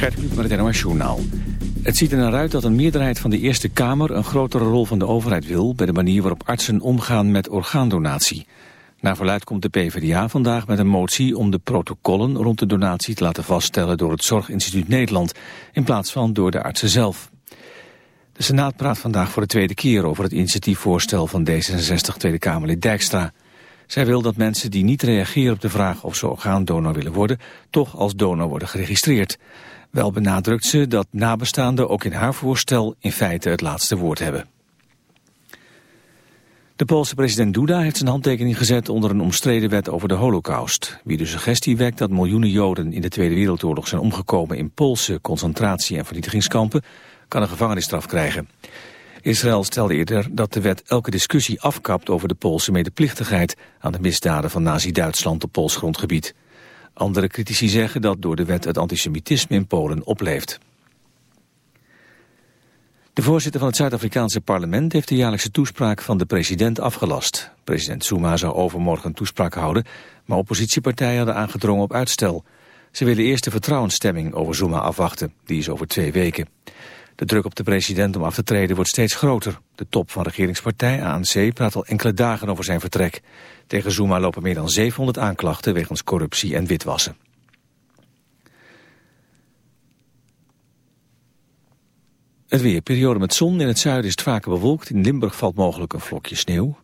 Gert Kluk met het. Het ziet er naar uit dat een meerderheid van de Eerste Kamer... een grotere rol van de overheid wil... bij de manier waarop artsen omgaan met orgaandonatie. Naar verluid komt de PvdA vandaag met een motie... om de protocollen rond de donatie te laten vaststellen... door het Zorginstituut Nederland... in plaats van door de artsen zelf. De Senaat praat vandaag voor de tweede keer... over het initiatiefvoorstel van D66 Tweede Kamerlid Dijkstra... Zij wil dat mensen die niet reageren op de vraag of ze orgaandonor willen worden, toch als donor worden geregistreerd. Wel benadrukt ze dat nabestaanden ook in haar voorstel in feite het laatste woord hebben. De Poolse president Duda heeft zijn handtekening gezet onder een omstreden wet over de holocaust. Wie de suggestie wekt dat miljoenen Joden in de Tweede Wereldoorlog zijn omgekomen in Poolse concentratie- en vernietigingskampen, kan een gevangenisstraf krijgen. Israël stelde eerder dat de wet elke discussie afkapt over de Poolse medeplichtigheid aan de misdaden van nazi-Duitsland op Pools grondgebied. Andere critici zeggen dat door de wet het antisemitisme in Polen opleeft. De voorzitter van het Zuid-Afrikaanse parlement heeft de jaarlijkse toespraak van de president afgelast. President Zuma zou overmorgen een toespraak houden, maar oppositiepartijen hadden aangedrongen op uitstel. Ze willen eerst de vertrouwensstemming over Zuma afwachten, die is over twee weken. De druk op de president om af te treden wordt steeds groter. De top van regeringspartij ANC praat al enkele dagen over zijn vertrek. Tegen Zuma lopen meer dan 700 aanklachten wegens corruptie en witwassen. Het weer. Periode met zon. In het zuiden is het vaker bewolkt. In Limburg valt mogelijk een vlokje sneeuw.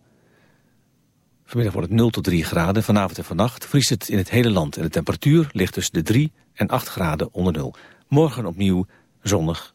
Vanmiddag wordt het 0 tot 3 graden. Vanavond en vannacht vriest het in het hele land. En de temperatuur ligt tussen de 3 en 8 graden onder nul. Morgen opnieuw zonnig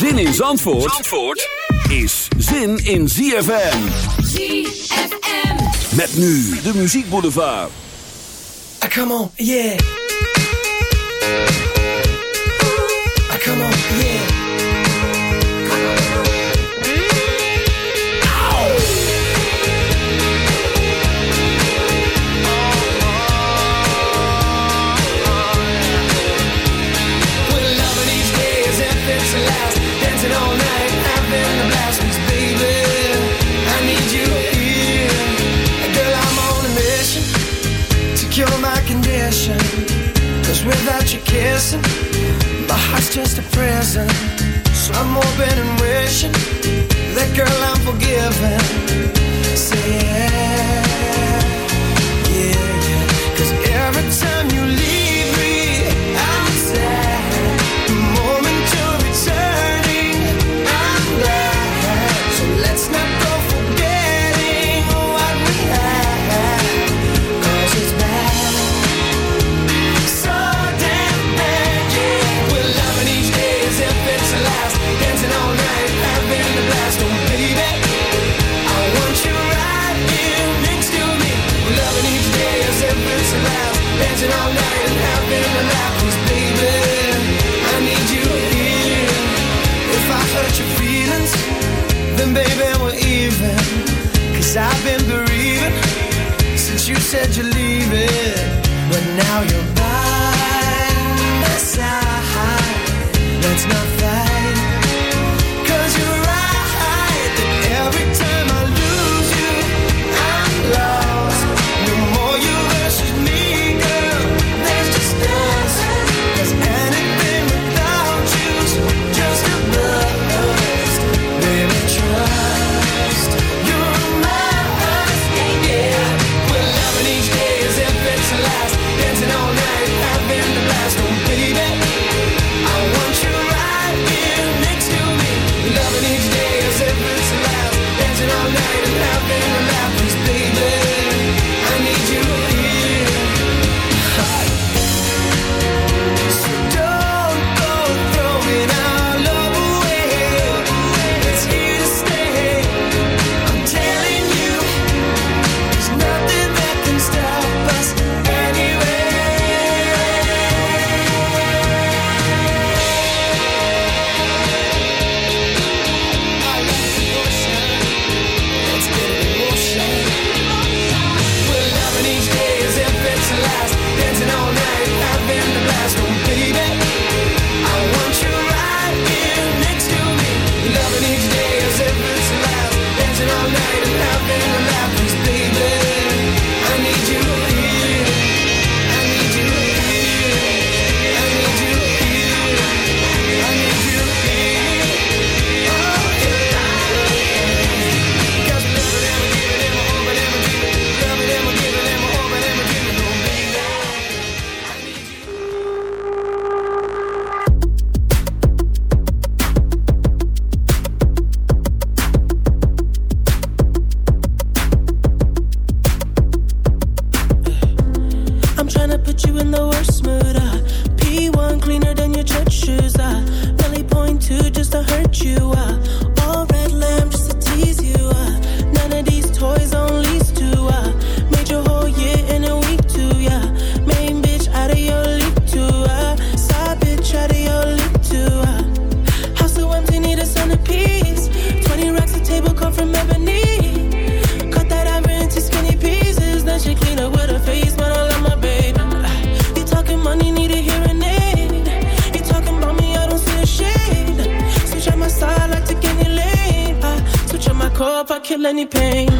Zin in Zandvoort, Zandvoort is zin in ZFM. ZFM. Met nu de muziekboulevard. Ah, come on, yeah. any pain.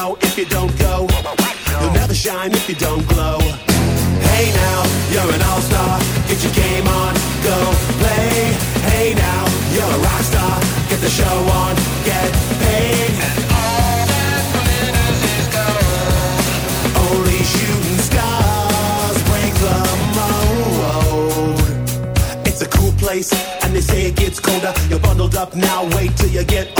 know if you don't go. You'll never shine if you don't glow. Hey now, you're an all-star. Get your game on, go play. Hey now, you're a rock star. Get the show on, get paid. And all that glitters is gold. Only shooting stars break the mold. It's a cool place, and they say it gets colder. You're bundled up now. Wait till you get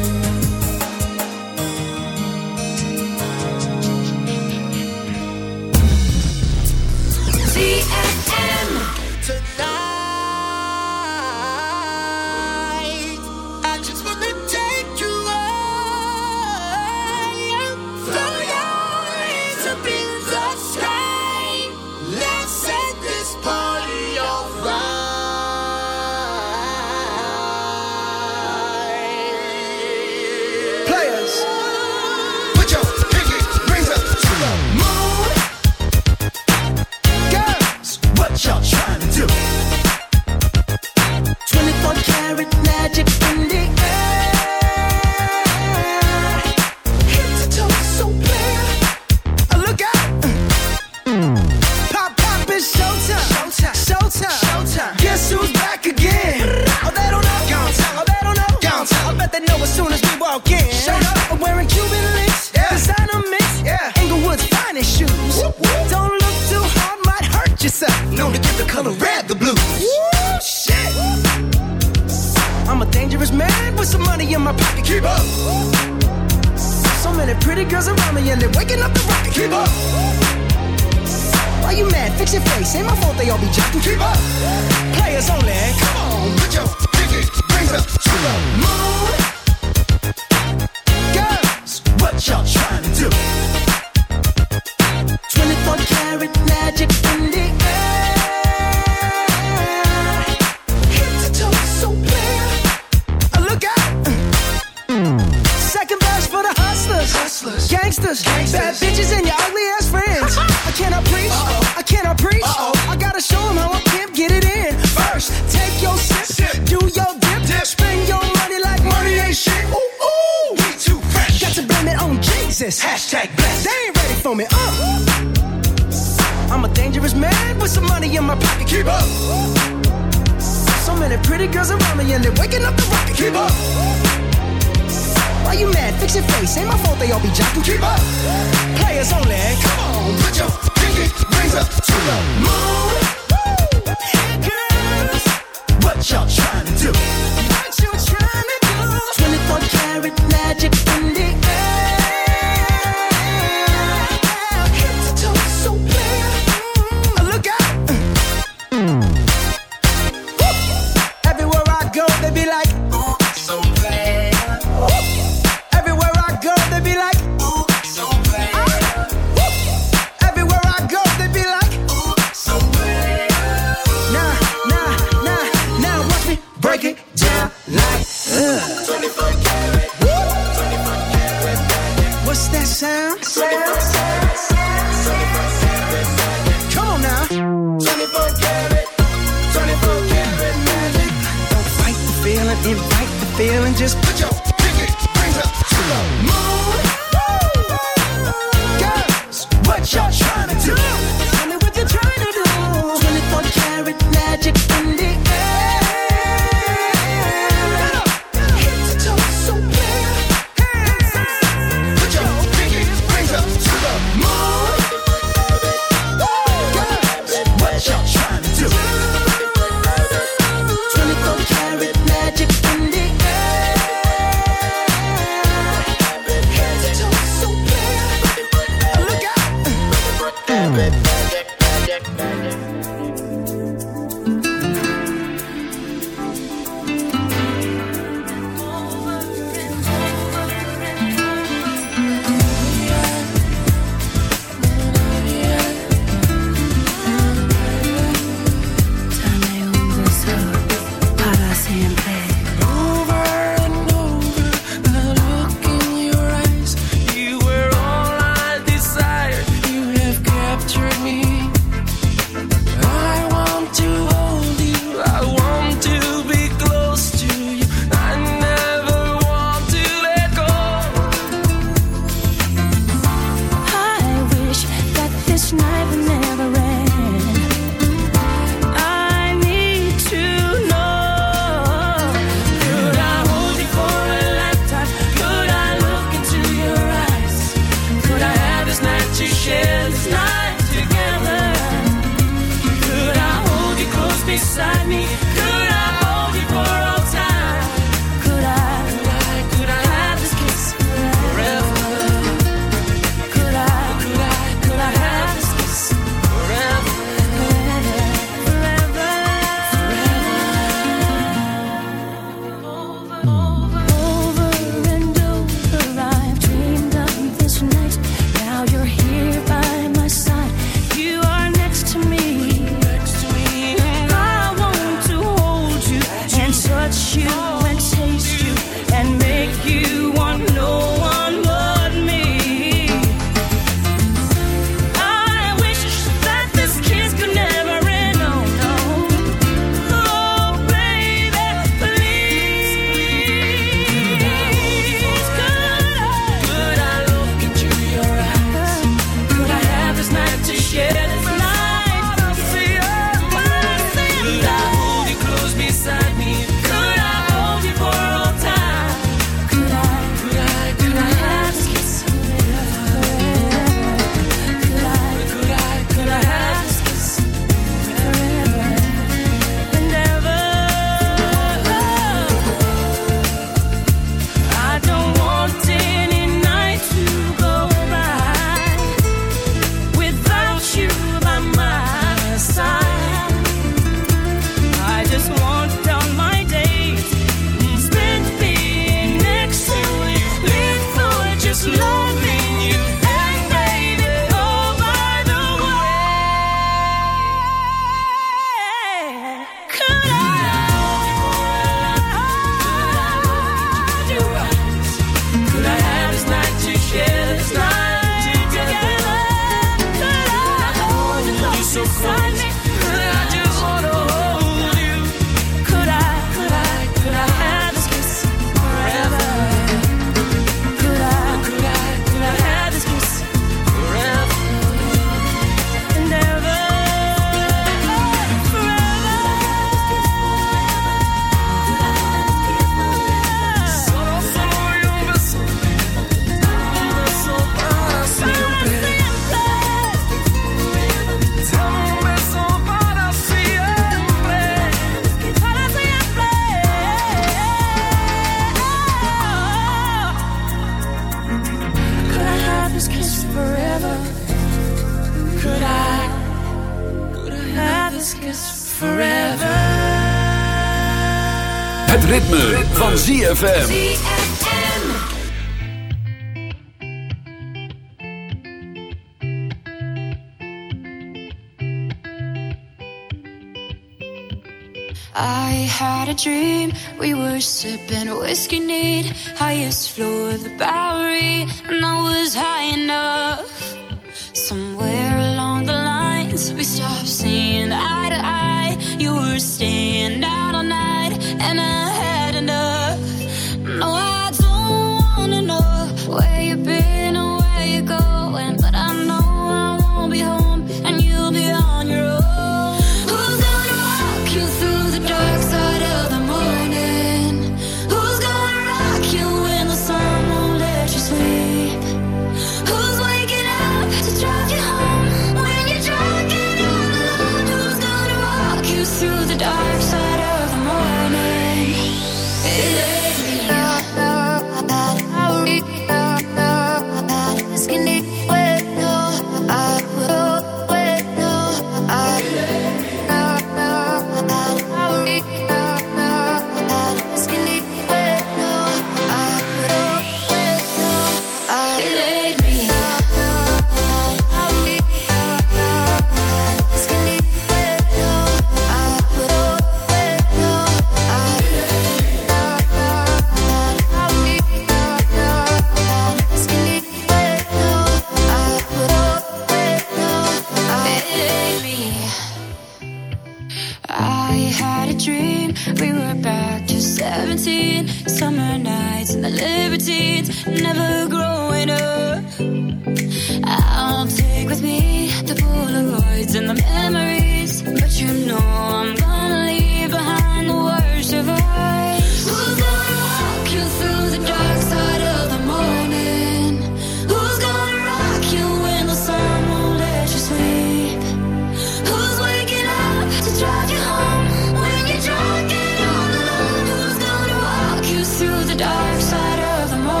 the dark side of the morning.